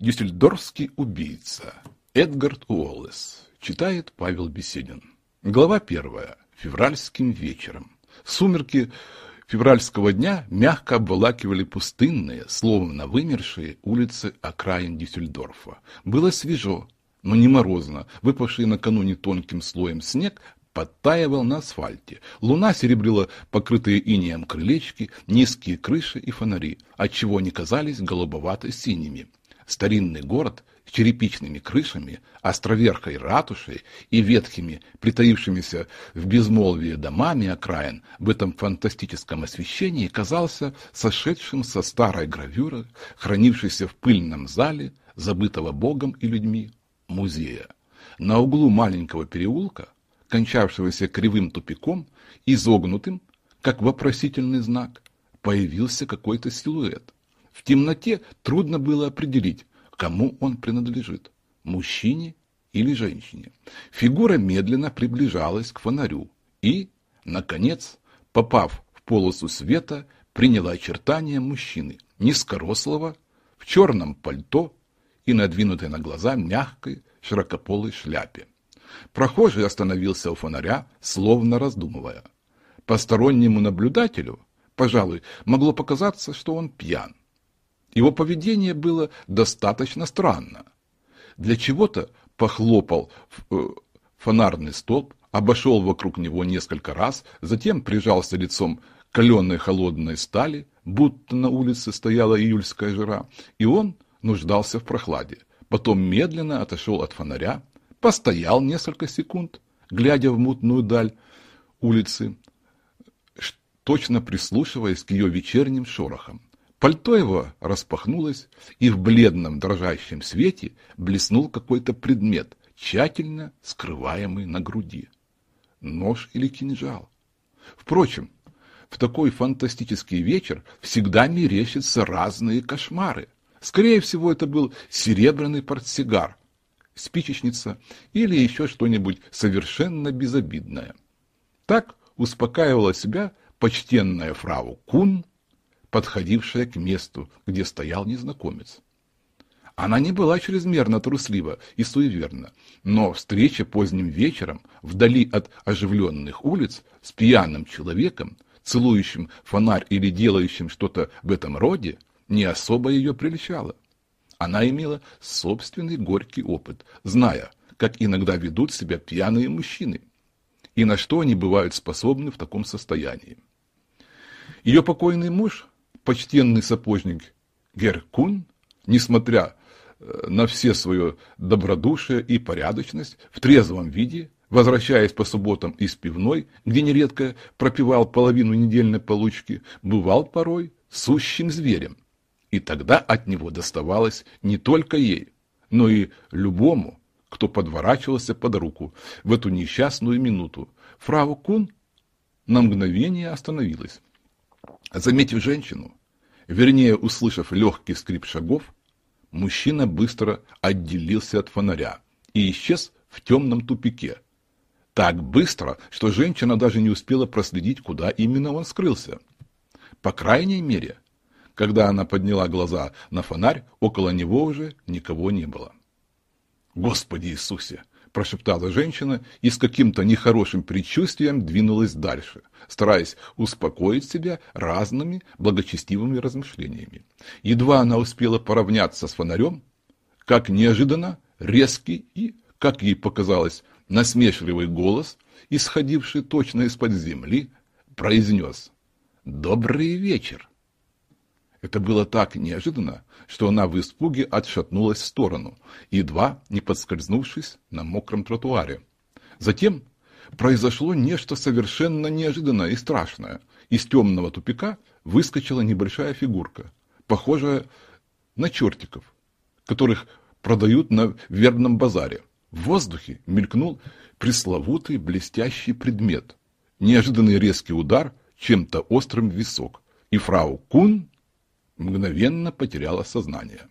Дюссельдорфский убийца. Эдгард Уоллес. Читает Павел Беседин. Глава первая. Февральским вечером. Сумерки февральского дня мягко обволакивали пустынные, словно вымершие улицы окраин Дюссельдорфа. Было свежо, но не морозно. Выпавший накануне тонким слоем снег подтаивал на асфальте. Луна серебрила покрытые инеем крылечки, низкие крыши и фонари, отчего они казались голубовато-синими. Старинный город с черепичными крышами, островерхой ратушей и ветхими, притаившимися в безмолвии домами окраин, в этом фантастическом освещении казался сошедшим со старой гравюры, хранившейся в пыльном зале, забытого Богом и людьми, музея. На углу маленького переулка, кончавшегося кривым тупиком, изогнутым, как вопросительный знак, появился какой-то силуэт. В темноте трудно было определить, кому он принадлежит – мужчине или женщине. Фигура медленно приближалась к фонарю и, наконец, попав в полосу света, приняла очертания мужчины, низкорослого, в черном пальто и надвинутой на глаза мягкой широкополой шляпе. Прохожий остановился у фонаря, словно раздумывая. Постороннему наблюдателю, пожалуй, могло показаться, что он пьян. Его поведение было достаточно странно. Для чего-то похлопал э, фонарный столб, обошел вокруг него несколько раз, затем прижался лицом к каленой холодной стали, будто на улице стояла июльская жара, и он нуждался в прохладе. Потом медленно отошел от фонаря, постоял несколько секунд, глядя в мутную даль улицы, точно прислушиваясь к ее вечерним шорохам. Пальто его распахнулось, и в бледном дрожащем свете блеснул какой-то предмет, тщательно скрываемый на груди. Нож или кинжал. Впрочем, в такой фантастический вечер всегда мерещатся разные кошмары. Скорее всего, это был серебряный портсигар, спичечница или еще что-нибудь совершенно безобидное. Так успокаивала себя почтенная фрау Кун, подходившая к месту, где стоял незнакомец. Она не была чрезмерно труслива и суеверна, но встреча поздним вечером, вдали от оживленных улиц, с пьяным человеком, целующим фонарь или делающим что-то в этом роде, не особо ее прельщала. Она имела собственный горький опыт, зная, как иногда ведут себя пьяные мужчины, и на что они бывают способны в таком состоянии. Ее покойный муж почтенный сапожник Геркун, несмотря э, на все свое добродушие и порядочность, в трезвом виде, возвращаясь по субботам из пивной, где нередко пропивал половину недельной получки, бывал порой сущим зверем. И тогда от него доставалось не только ей, но и любому, кто подворачивался под руку в эту несчастную минуту. Фрау Кун на мгновение остановилась. Заметив женщину, Вернее, услышав легкий скрип шагов, мужчина быстро отделился от фонаря и исчез в темном тупике. Так быстро, что женщина даже не успела проследить, куда именно он скрылся. По крайней мере, когда она подняла глаза на фонарь, около него уже никого не было. «Господи Иисусе!» – прошептала женщина и с каким-то нехорошим предчувствием двинулась дальше, стараясь успокоить себя разными благочестивыми размышлениями. Едва она успела поравняться с фонарем, как неожиданно резкий и, как ей показалось, насмешливый голос, исходивший точно из-под земли, произнес «Добрый вечер!». Это было так неожиданно, что она в испуге отшатнулась в сторону, едва не подскользнувшись на мокром тротуаре. Затем произошло нечто совершенно неожиданное и страшное. Из темного тупика выскочила небольшая фигурка, похожая на чертиков, которых продают на верном базаре. В воздухе мелькнул пресловутый блестящий предмет. Неожиданный резкий удар чем-то острым в висок. И фрау Кун мгновенно потеряла сознание.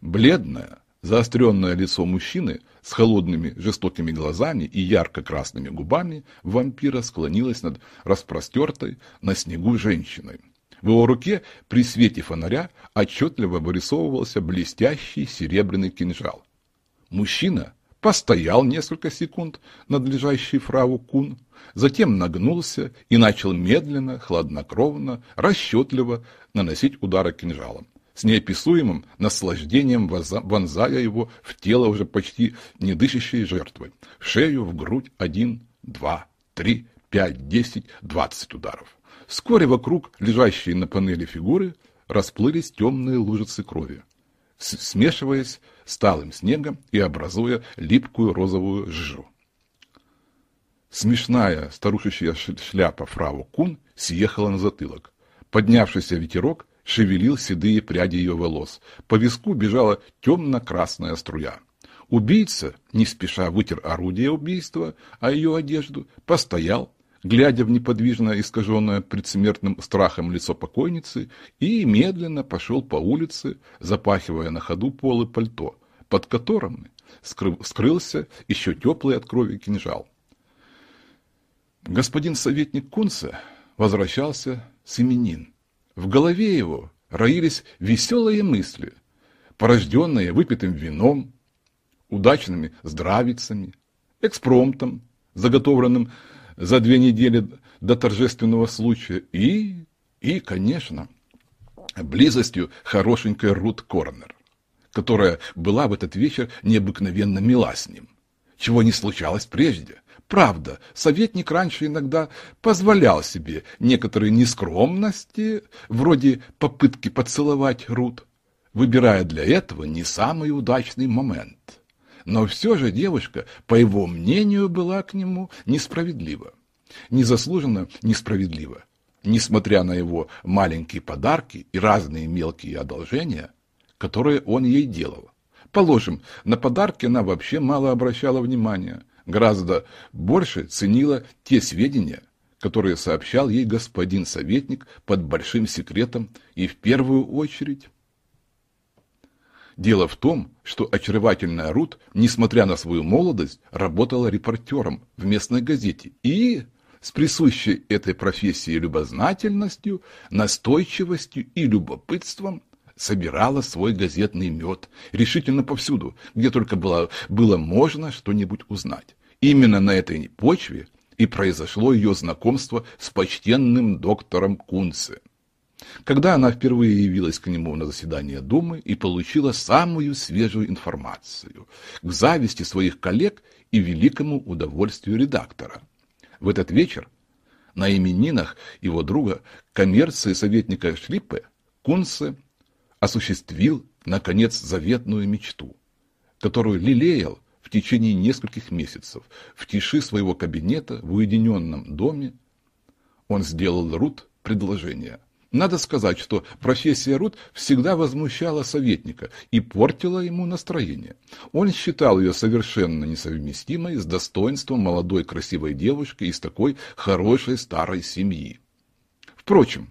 Бледное, заостренное лицо мужчины с холодными жестокими глазами и ярко-красными губами вампира склонилось над распростертой на снегу женщиной. В его руке при свете фонаря отчетливо вырисовывался блестящий серебряный кинжал. Мужчина постоял несколько секунд над лежащей фрау Кун, затем нагнулся и начал медленно, хладнокровно, расчетливо наносить удары кинжалом, с неописуемым наслаждением вонзая его в тело уже почти не дышащей жертвы, шею, в грудь один, два, три, пять, десять, двадцать ударов. Вскоре вокруг лежащей на панели фигуры расплылись темные лужицы крови, смешиваясь с талым снегом и образуя липкую розовую жижу. Смешная старушечья шляпа фрау Кун съехала на затылок. Поднявшийся ветерок шевелил седые пряди ее волос. По виску бежала темно-красная струя. Убийца, не спеша вытер орудие убийства, а ее одежду, постоял, глядя в неподвижно искаженное предсмертным страхом лицо покойницы, и медленно пошел по улице, запахивая на ходу полы пальто, под которым скрылся еще теплый от крови кинжал. Господин советник Кунца возвращался с именин. В голове его роились веселые мысли, порожденные выпитым вином, удачными здравицами, экспромтом, заготовленным за две недели до торжественного случая и, и, конечно, близостью хорошенькой Рут Корнер, которая была в этот вечер необыкновенно мила с ним, чего не случалось прежде. Правда, советник раньше иногда позволял себе некоторые нескромности, вроде попытки поцеловать Рут, выбирая для этого не самый удачный момент. Но все же девушка, по его мнению, была к нему несправедлива. Незаслуженно несправедлива. Несмотря на его маленькие подарки и разные мелкие одолжения, которые он ей делал. Положим, на подарки она вообще мало обращала внимания, гораздо больше ценила те сведения, которые сообщал ей господин советник под большим секретом и в первую очередь. Дело в том, что очаровательная Рут, несмотря на свою молодость, работала репортером в местной газете и с присущей этой профессии любознательностью, настойчивостью и любопытством собирала свой газетный мед решительно повсюду, где только было, было можно что-нибудь узнать. Именно на этой почве и произошло ее знакомство с почтенным доктором Кунце когда она впервые явилась к нему на заседание Думы и получила самую свежую информацию, к зависти своих коллег и великому удовольствию редактора. В этот вечер на именинах его друга, коммерции советника Шлиппе, Кунце осуществил, наконец, заветную мечту, которую лелеял в течение нескольких месяцев в тиши своего кабинета в уединенном доме. Он сделал Рут предложение – надо сказать, что профессия Рут всегда возмущала советника и портила ему настроение. Он считал ее совершенно несовместимой с достоинством молодой красивой девушки из такой хорошей старой семьи. Впрочем,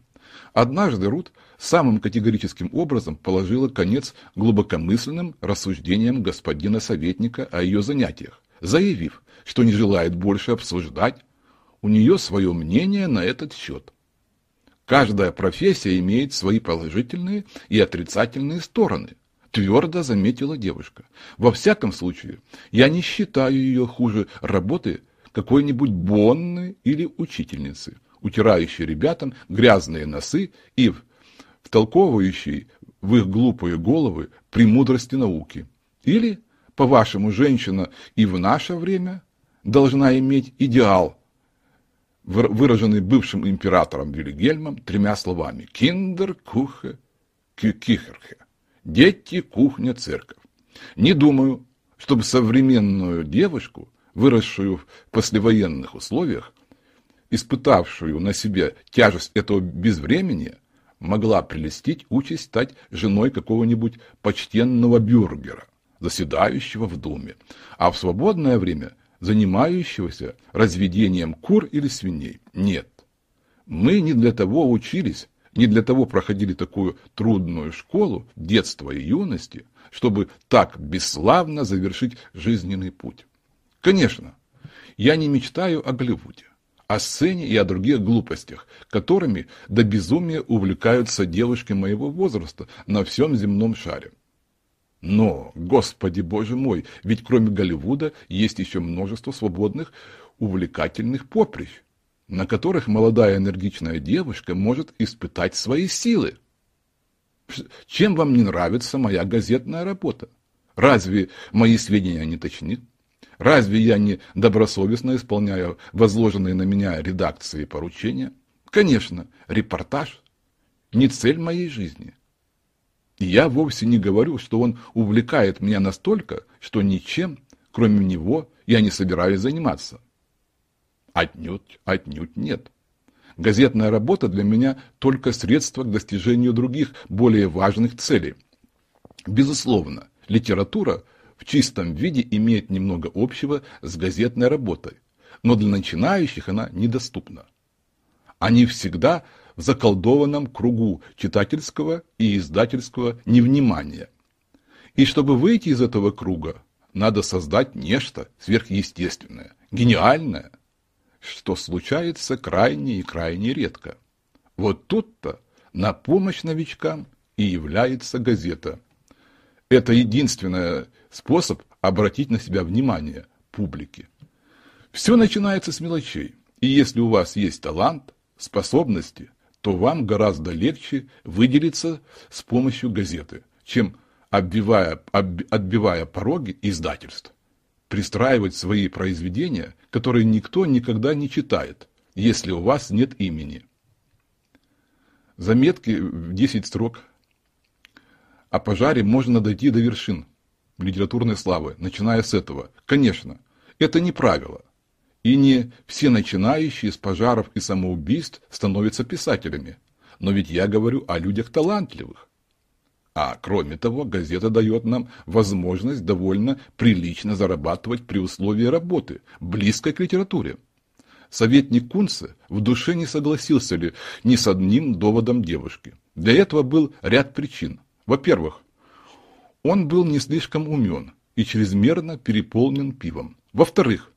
однажды Рут самым категорическим образом положила конец глубокомысленным рассуждениям господина советника о ее занятиях, заявив, что не желает больше обсуждать у нее свое мнение на этот счет. Каждая профессия имеет свои положительные и отрицательные стороны, твердо заметила девушка. Во всяком случае, я не считаю ее хуже работы какой-нибудь Бонны или учительницы, утирающей ребятам грязные носы и втолковывающей в их глупые головы премудрости науки. Или, по-вашему, женщина и в наше время должна иметь идеал выраженный бывшим императором Вильгельмом тремя словами «Киндер, Кухе, Кихерхе» – «Дети, кухня, церковь». Не думаю, чтобы современную девушку, выросшую в послевоенных условиях, испытавшую на себе тяжесть этого безвремени, могла прелестить участь стать женой какого-нибудь почтенного бюргера, заседающего в Думе, а в свободное время – занимающегося разведением кур или свиней. Нет. Мы не для того учились, не для того проходили такую трудную школу детства и юности, чтобы так бесславно завершить жизненный путь. Конечно, я не мечтаю о Голливуде, о сцене и о других глупостях, которыми до безумия увлекаются девушки моего возраста на всем земном шаре. Но, господи боже мой, ведь кроме Голливуда есть еще множество свободных, увлекательных поприщ, на которых молодая энергичная девушка может испытать свои силы. Чем вам не нравится моя газетная работа? Разве мои сведения не точны? Разве я не добросовестно исполняю возложенные на меня редакции поручения? Конечно, репортаж не цель моей жизни. И я вовсе не говорю, что он увлекает меня настолько, что ничем, кроме него, я не собираюсь заниматься. Отнюдь, отнюдь нет. Газетная работа для меня только средство к достижению других, более важных целей. Безусловно, литература в чистом виде имеет немного общего с газетной работой, но для начинающих она недоступна. Они всегда в заколдованном кругу читательского и издательского невнимания. И чтобы выйти из этого круга, надо создать нечто сверхъестественное, гениальное, что случается крайне и крайне редко. Вот тут-то на помощь новичкам и является газета. Это единственный способ обратить на себя внимание публики. Все начинается с мелочей, и если у вас есть талант, способности, то вам гораздо легче выделиться с помощью газеты, чем оббивая, об, отбивая пороги издательств. Пристраивать свои произведения, которые никто никогда не читает, если у вас нет имени. Заметки в 10 строк о пожаре можно дойти до вершин литературной славы, начиная с этого. Конечно, это не правило. И не все начинающие с пожаров и самоубийств становятся писателями. Но ведь я говорю о людях талантливых. А кроме того, газета дает нам возможность довольно прилично зарабатывать при условии работы, близкой к литературе. Советник Кунце в душе не согласился ли ни с одним доводом девушки. Для этого был ряд причин. Во-первых, он был не слишком умен и чрезмерно переполнен пивом. Во-вторых,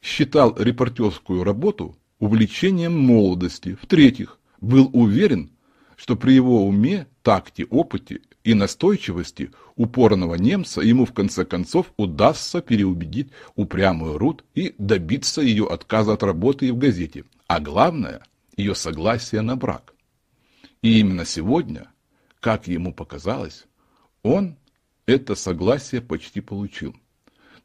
считал репортерскую работу увлечением молодости. В-третьих, был уверен, что при его уме, такте, опыте и настойчивости упорного немца ему в конце концов удастся переубедить упрямую Рут и добиться ее отказа от работы в газете, а главное – ее согласия на брак. И именно сегодня, как ему показалось, он это согласие почти получил.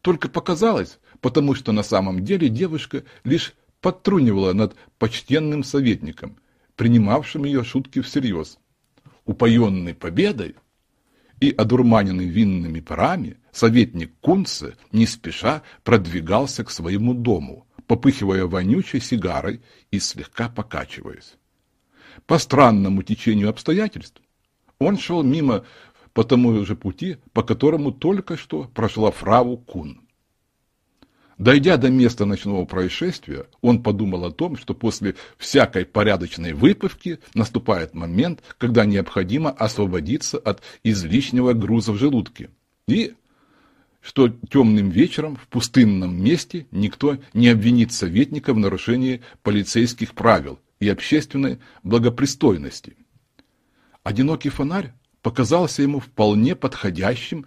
Только показалось, потому что на самом деле девушка лишь подтрунивала над почтенным советником, принимавшим ее шутки всерьез. Упоенный победой и одурманенный винными парами, советник Кунце не спеша продвигался к своему дому, попыхивая вонючей сигарой и слегка покачиваясь. По странному течению обстоятельств он шел мимо по тому же пути, по которому только что прошла фрау Кун. Дойдя до места ночного происшествия, он подумал о том, что после всякой порядочной выпивки наступает момент, когда необходимо освободиться от излишнего груза в желудке. И что темным вечером в пустынном месте никто не обвинит советника в нарушении полицейских правил и общественной благопристойности. Одинокий фонарь показался ему вполне подходящим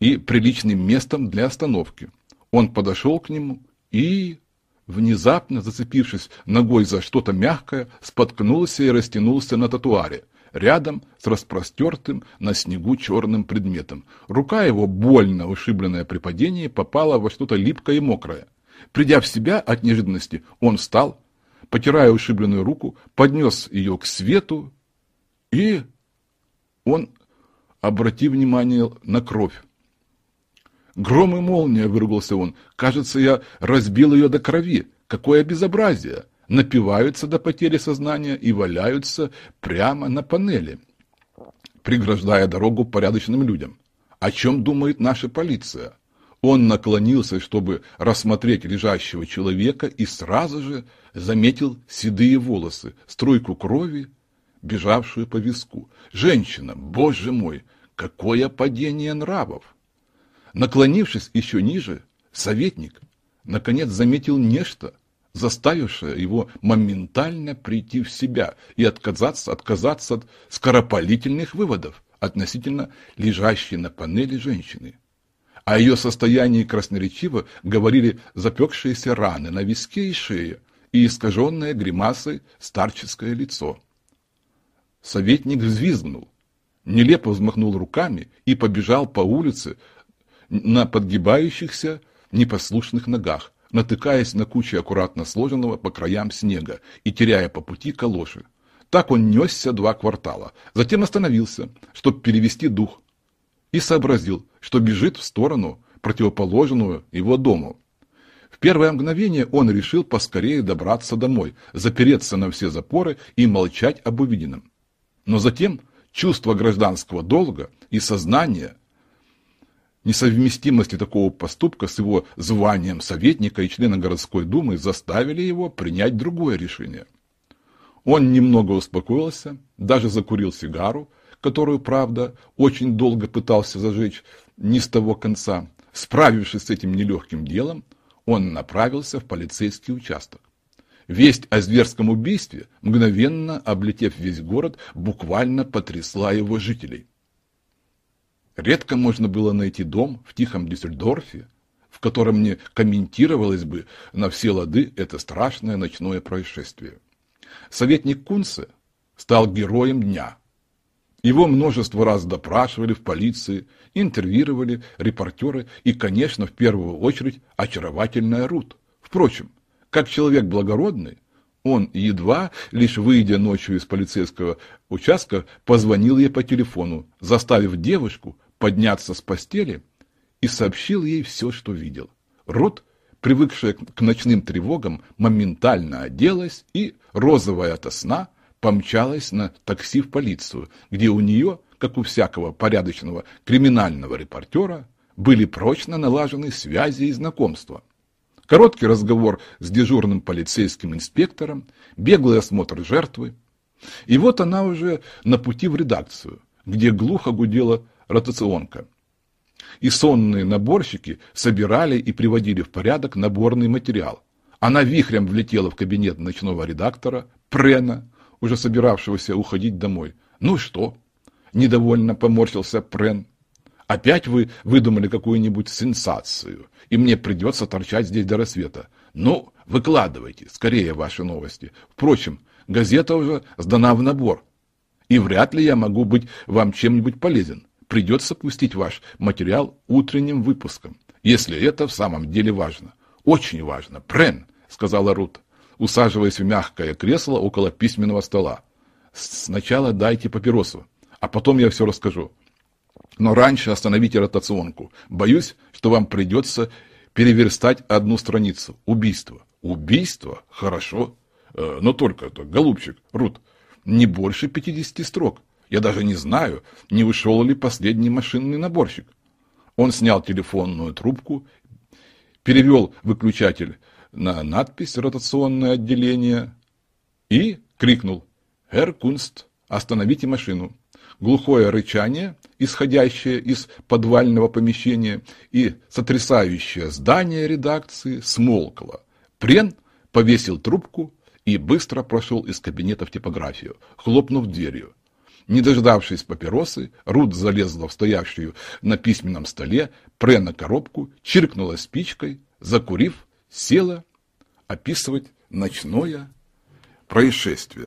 и приличным местом для остановки – он подошел к нему и, внезапно зацепившись ногой за что-то мягкое, споткнулся и растянулся на татуаре, рядом с распростертым на снегу черным предметом. Рука его, больно ушибленная при падении, попала во что-то липкое и мокрое. Придя в себя от неожиданности, он встал, потирая ушибленную руку, поднес ее к свету и... Он, обратив внимание на кровь, Гром и молния, выругался он. Кажется, я разбил ее до крови. Какое безобразие! Напиваются до потери сознания и валяются прямо на панели, преграждая дорогу порядочным людям. О чем думает наша полиция? Он наклонился, чтобы рассмотреть лежащего человека, и сразу же заметил седые волосы, струйку крови, бежавшую по виску. Женщина, боже мой, какое падение нравов! Наклонившись еще ниже, советник, наконец, заметил нечто, заставившая его моментально прийти в себя и отказаться, отказаться от скоропалительных выводов относительно лежащей на панели женщины. О ее состоянии красноречиво говорили запекшиеся раны на виске и шее и искаженное гримасой старческое лицо. Советник взвизгнул, нелепо взмахнул руками и побежал по улице на подгибающихся непослушных ногах, натыкаясь на кучу аккуратно сложенного по краям снега и теряя по пути калоши. Так он несся два квартала, затем остановился, чтобы перевести дух, и сообразил, что бежит в сторону, противоположную его дому. В первое мгновение он решил поскорее добраться домой, запереться на все запоры и молчать об увиденном. Но затем чувство гражданского долга и сознание несовместимости такого поступка с его званием советника и члена городской думы заставили его принять другое решение. Он немного успокоился, даже закурил сигару, которую, правда, очень долго пытался зажечь не с того конца. Справившись с этим нелегким делом, он направился в полицейский участок. Весть о зверском убийстве, мгновенно облетев весь город, буквально потрясла его жителей. Редко можно было найти дом в тихом Дюссельдорфе, в котором не комментировалось бы на все лады это страшное ночное происшествие. Советник Кунце стал героем дня. Его множество раз допрашивали в полиции, интервьюировали репортеры и, конечно, в первую очередь очаровательная Рут. Впрочем, как человек благородный, он, едва лишь выйдя ночью из полицейского участка, позвонил ей по телефону, заставив девушку подняться с постели и сообщил ей все, что видел. Рут, привыкшая к ночным тревогам, моментально оделась и, розовая ото сна, помчалась на такси в полицию, где у нее, как у всякого порядочного криминального репортера, были прочно налажены связи и знакомства. Короткий разговор с дежурным полицейским инспектором, беглый осмотр жертвы. И вот она уже на пути в редакцию, где глухо гудела ротационка. И сонные наборщики собирали и приводили в порядок наборный материал. Она вихрем влетела в кабинет ночного редактора, Прена, уже собиравшегося уходить домой. «Ну что?» – недовольно поморщился Прен. «Опять вы выдумали какую-нибудь сенсацию, и мне придется торчать здесь до рассвета. Ну, выкладывайте, скорее ваши новости. Впрочем, газета уже сдана в набор, и вряд ли я могу быть вам чем-нибудь полезен придется пустить ваш материал утренним выпуском, если это в самом деле важно. Очень важно. Прен, сказала Рут, усаживаясь в мягкое кресло около письменного стола. Сначала дайте папиросу, а потом я все расскажу. Но раньше остановите ротационку. Боюсь, что вам придется переверстать одну страницу. Убийство. Убийство? Хорошо. Э, но только, голубчик, Рут, не больше 50 строк. Я даже не знаю, не ушел ли последний машинный наборщик. Он снял телефонную трубку, перевел выключатель на надпись «Ротационное отделение» и крикнул «Herr Kunst, остановите машину». Глухое рычание, исходящее из подвального помещения и сотрясающее здание редакции, смолкло. Прен повесил трубку и быстро прошел из кабинета в типографию, хлопнув дверью. Не дождавшись папиросы, Рут залезла в стоящую на письменном столе прена коробку, чиркнула спичкой, закурив, села описывать ночное происшествие.